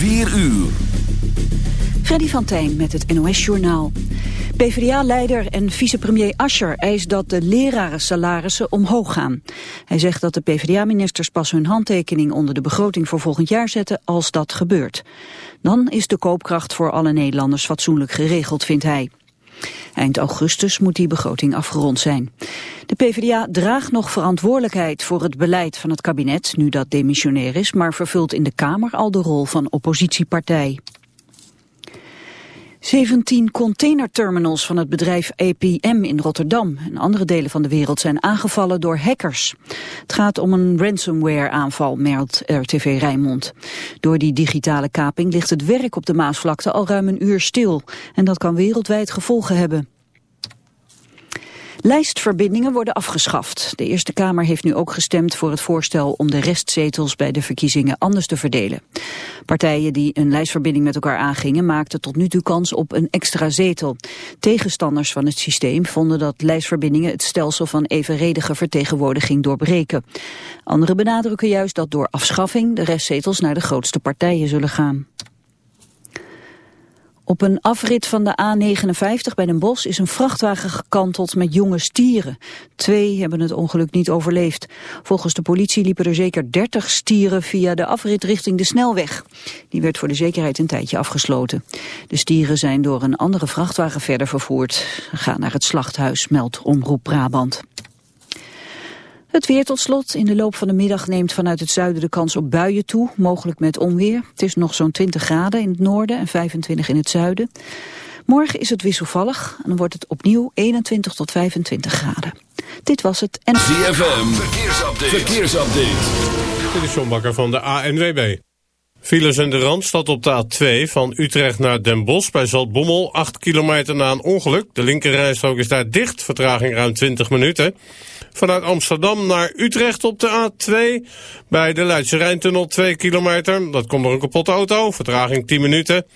4 uur. Freddy van Tijn met het NOS-journaal. PvdA-leider en vicepremier Ascher eist dat de lerarensalarissen omhoog gaan. Hij zegt dat de PvdA-ministers pas hun handtekening onder de begroting voor volgend jaar zetten als dat gebeurt. Dan is de koopkracht voor alle Nederlanders fatsoenlijk geregeld, vindt hij. Eind augustus moet die begroting afgerond zijn. De PvdA draagt nog verantwoordelijkheid voor het beleid van het kabinet, nu dat demissionair is, maar vervult in de Kamer al de rol van oppositiepartij. 17 containerterminals van het bedrijf APM in Rotterdam en andere delen van de wereld zijn aangevallen door hackers. Het gaat om een ransomware-aanval, meldt RTV Rijnmond. Door die digitale kaping ligt het werk op de Maasvlakte al ruim een uur stil. En dat kan wereldwijd gevolgen hebben. Lijstverbindingen worden afgeschaft. De Eerste Kamer heeft nu ook gestemd voor het voorstel om de restzetels bij de verkiezingen anders te verdelen. Partijen die een lijstverbinding met elkaar aangingen maakten tot nu toe kans op een extra zetel. Tegenstanders van het systeem vonden dat lijstverbindingen het stelsel van evenredige vertegenwoordiging doorbreken. Anderen benadrukken juist dat door afschaffing de restzetels naar de grootste partijen zullen gaan. Op een afrit van de A59 bij Den Bosch is een vrachtwagen gekanteld met jonge stieren. Twee hebben het ongeluk niet overleefd. Volgens de politie liepen er zeker 30 stieren via de afrit richting de snelweg. Die werd voor de zekerheid een tijdje afgesloten. De stieren zijn door een andere vrachtwagen verder vervoerd. Gaan naar het slachthuis, meldt Omroep Brabant. Het weer tot slot. In de loop van de middag neemt vanuit het zuiden de kans op buien toe, mogelijk met onweer. Het is nog zo'n 20 graden in het noorden en 25 in het zuiden. Morgen is het wisselvallig en dan wordt het opnieuw 21 tot 25 graden. Dit was het en... ZFM, verkeersupdate. verkeersupdate. Dit is John Bakker van de ANWB. Files in de Randstad op de A2 van Utrecht naar Den Bosch bij Zaltbommel. 8 kilometer na een ongeluk. De linkerrijstrook is daar dicht, vertraging ruim 20 minuten. Vanuit Amsterdam naar Utrecht op de A2. Bij de Leidse Rijntunnel 2 kilometer. Dat komt door een kapotte auto. Vertraging 10 minuten.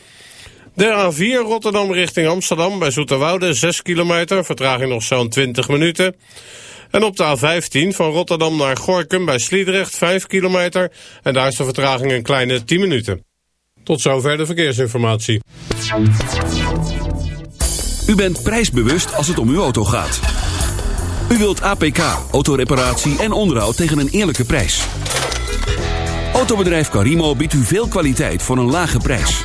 De A4 Rotterdam richting Amsterdam bij Zoeterwoude 6 kilometer. Vertraging nog zo'n 20 minuten. En op de A15 van Rotterdam naar Gorkum bij Sliedrecht 5 kilometer. En daar is de vertraging een kleine 10 minuten. Tot zover de verkeersinformatie. U bent prijsbewust als het om uw auto gaat. U wilt APK, autoreparatie en onderhoud tegen een eerlijke prijs. Autobedrijf Carimo biedt u veel kwaliteit voor een lage prijs.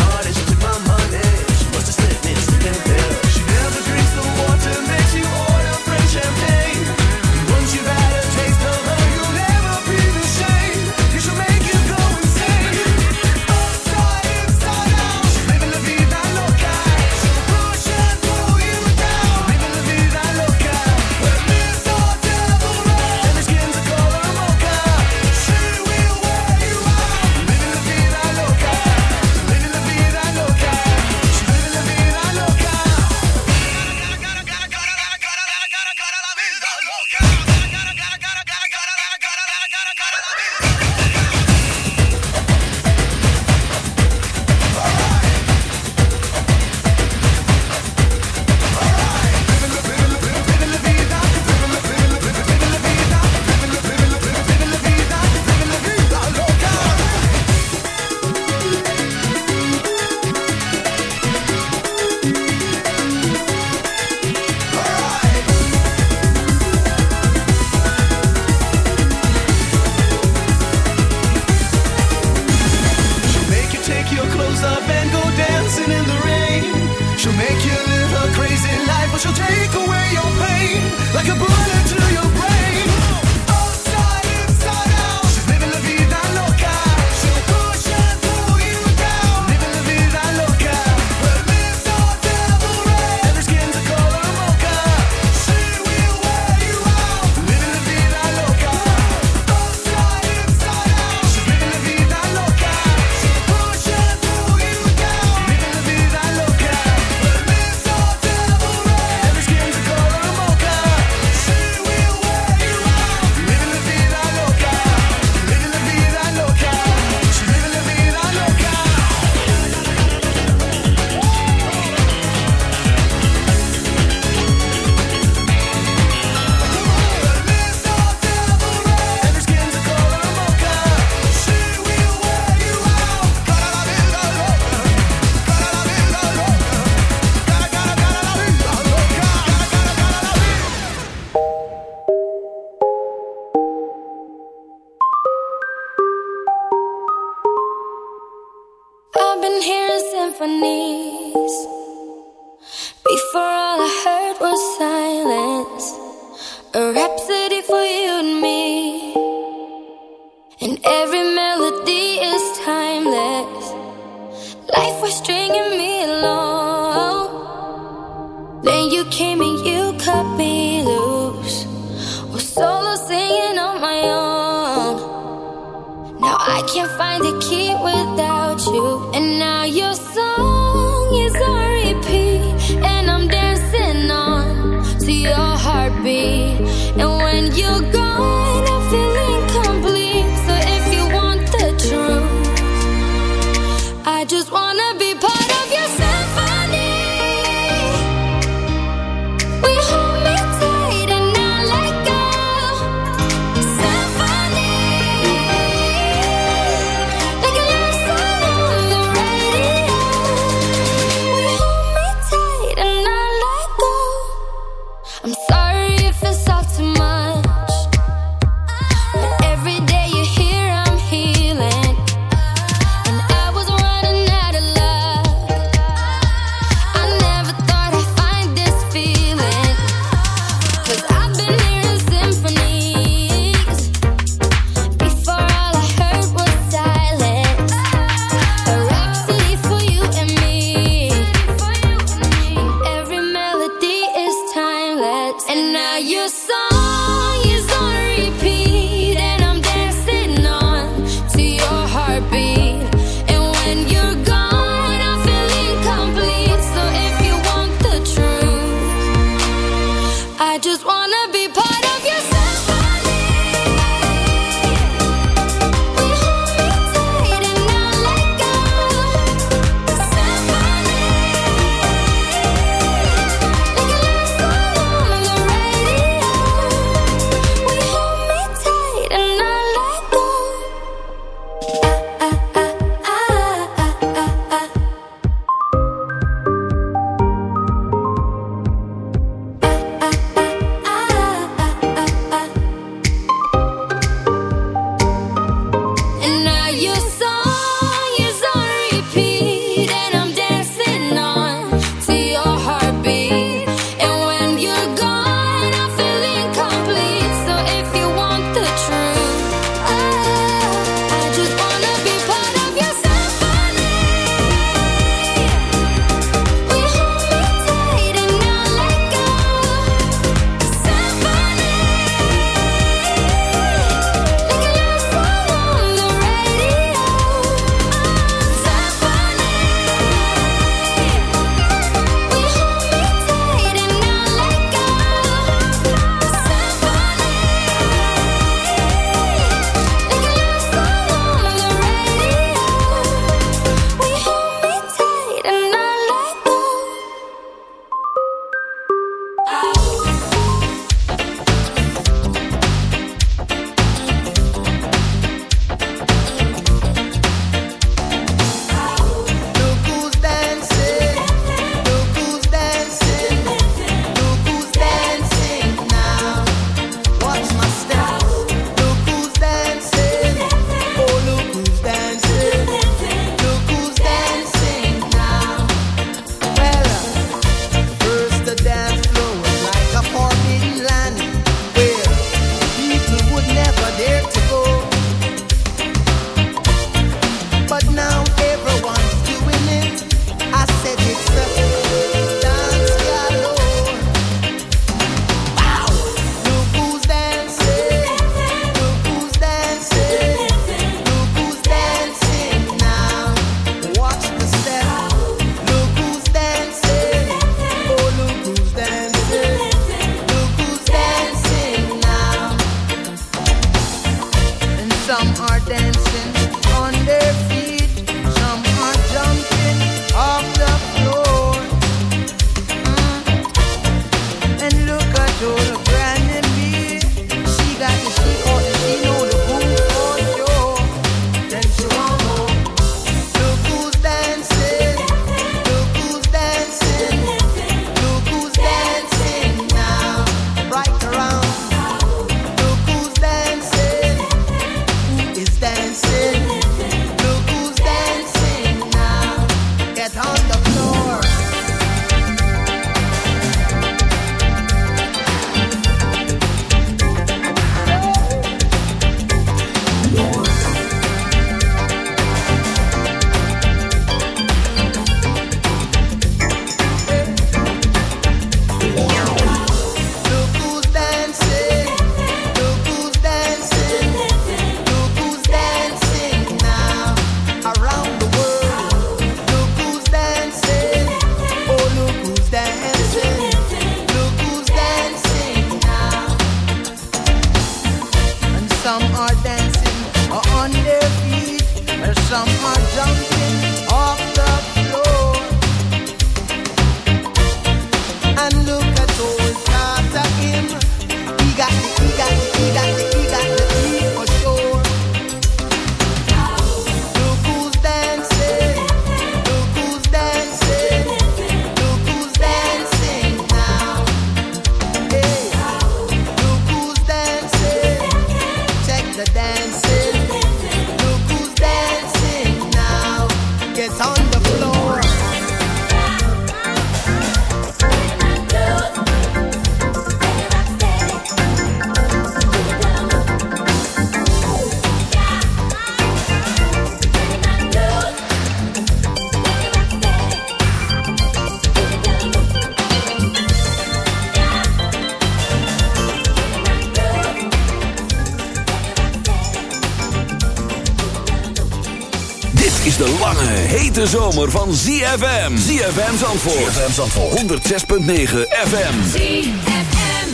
zomer van ZFM. ZFM Zandvoort. ZFM Zandvoort. 106.9 FM. ZFM.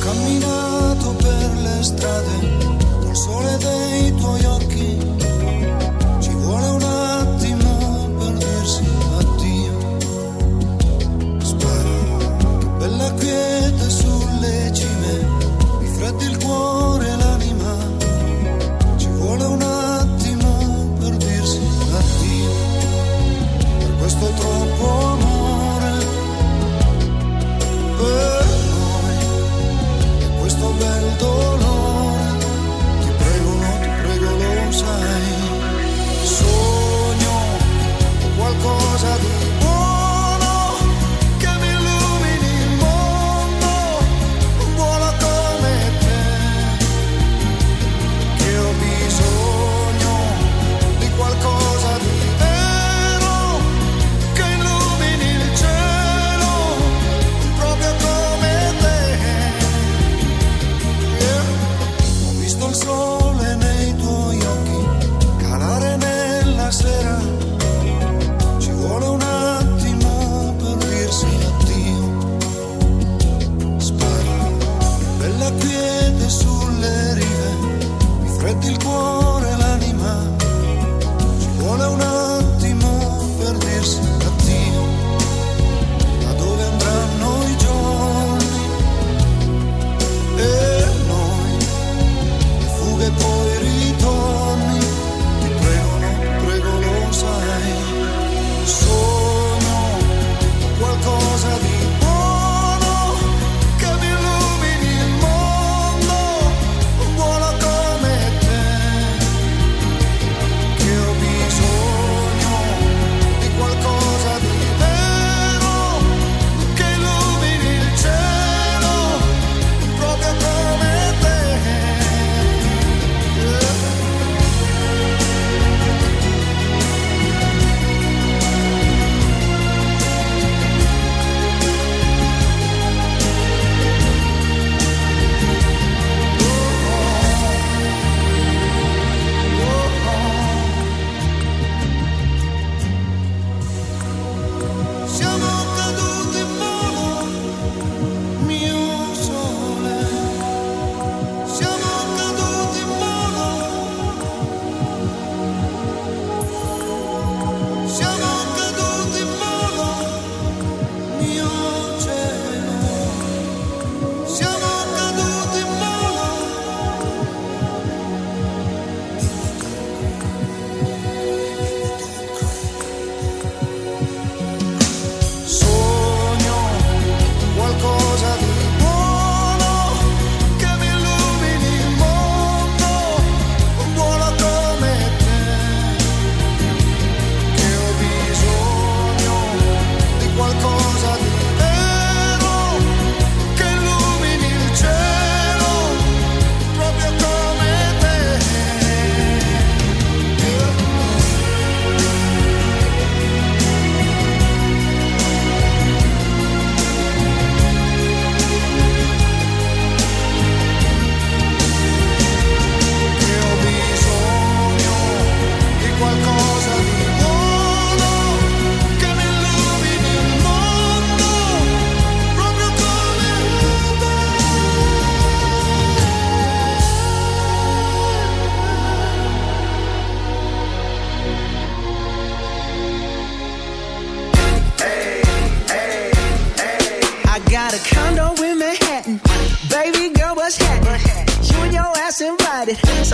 Camminato per le strade, col sole dentro.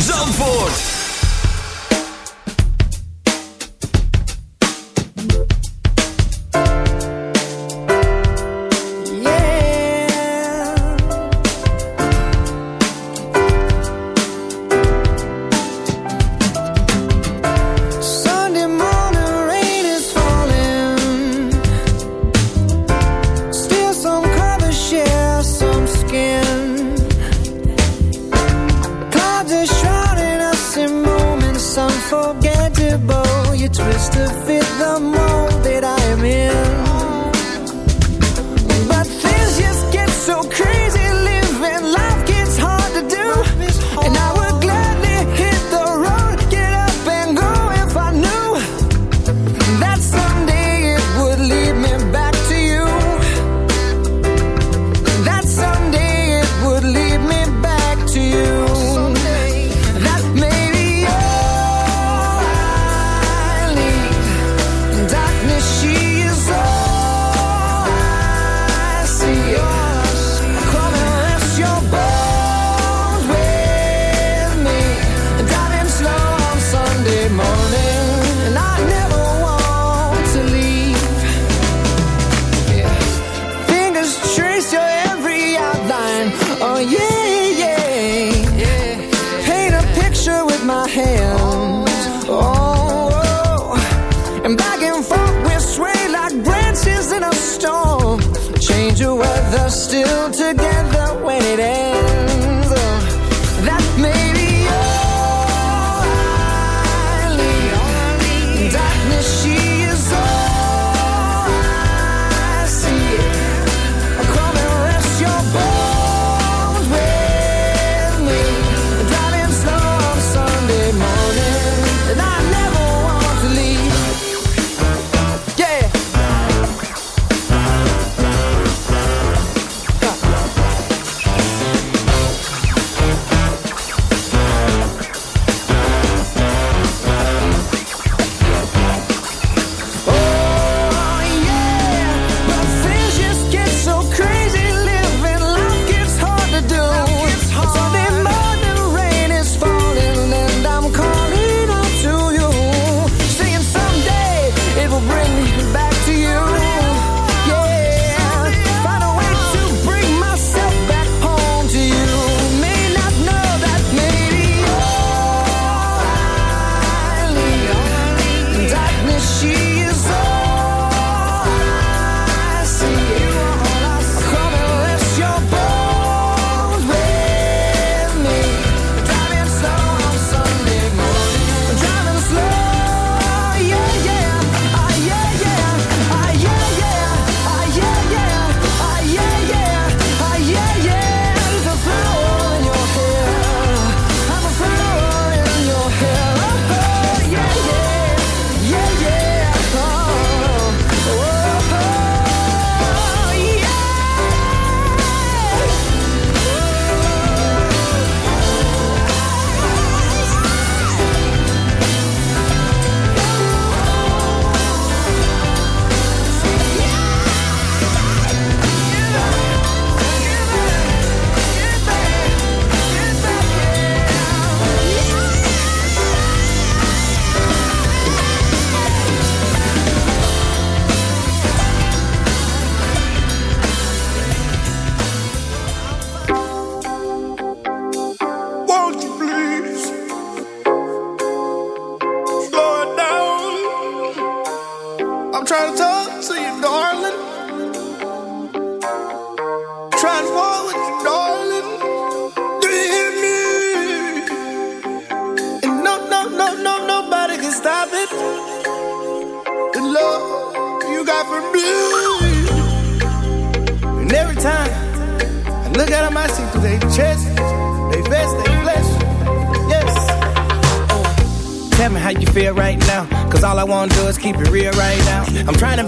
Zandvoort.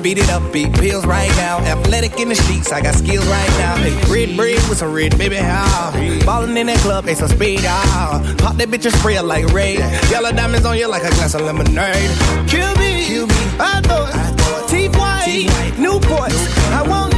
Beat it up, beat pills right now. Athletic in the sheets, I got skills right now. Hey, red bread with some red, baby, how? Ballin' in that club, they some speed, ah. Pop that bitch and spray her like raid. Yellow diamonds on you like a glass of lemonade. Kill me, Kill me. I thought, I thought. T-White, Newport. I want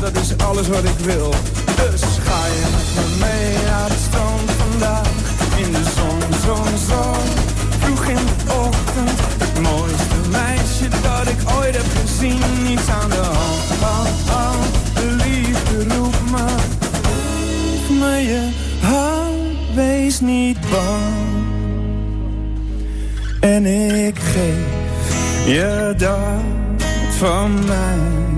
Dat is alles wat ik wil. Dus ga je met me mee naar het strand vandaag. In de zon, zon, zon. Vroeg in de ochtend. Het mooiste meisje dat ik ooit heb gezien. Niets aan de hand, hand, hand. De liefde roept me. Geef me je hand, wees niet bang. En ik geef je dat van mij.